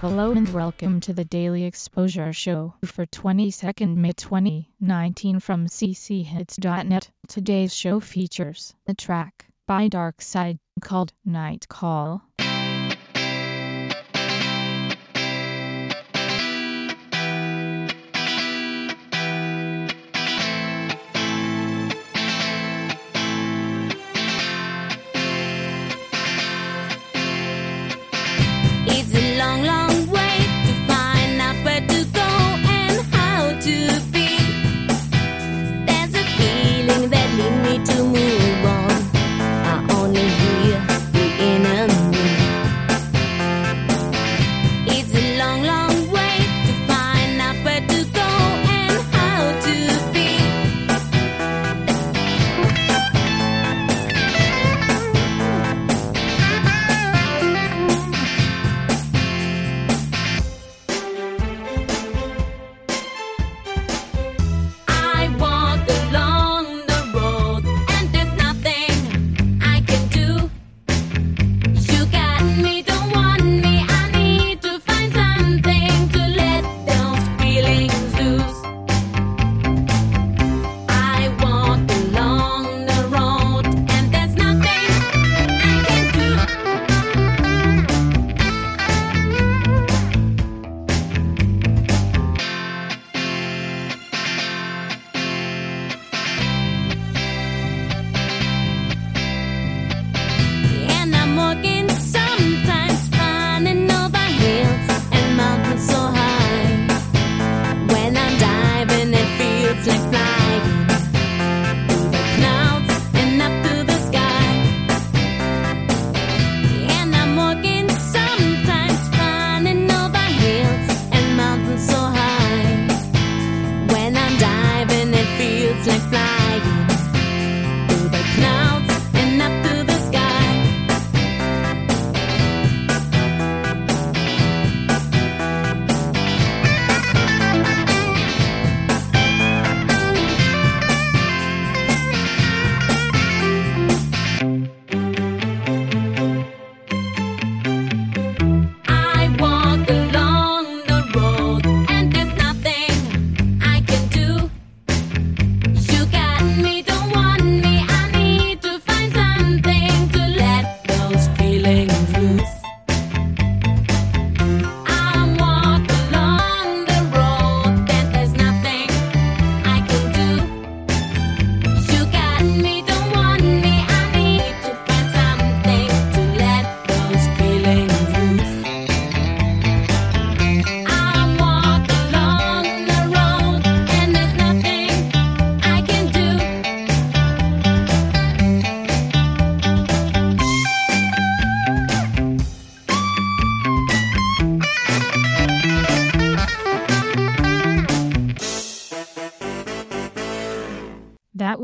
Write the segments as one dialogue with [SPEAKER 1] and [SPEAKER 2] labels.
[SPEAKER 1] Hello and welcome to the Daily Exposure Show for 22nd May 2019 from cchits.net. Today's show features the track by Darkside called Night Call.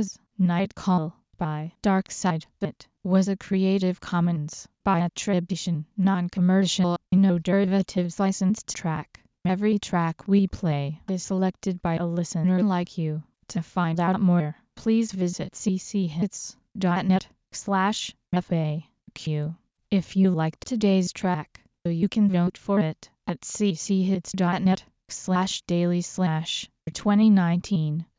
[SPEAKER 1] Was Night Call by Darkside. It was a Creative Commons by attribution, non-commercial, no derivatives licensed track. Every track we play is selected by a listener like you. To find out more, please visit cchits.net slash FAQ. If you liked today's track, you can vote for it at cchits.net slash daily slash 2019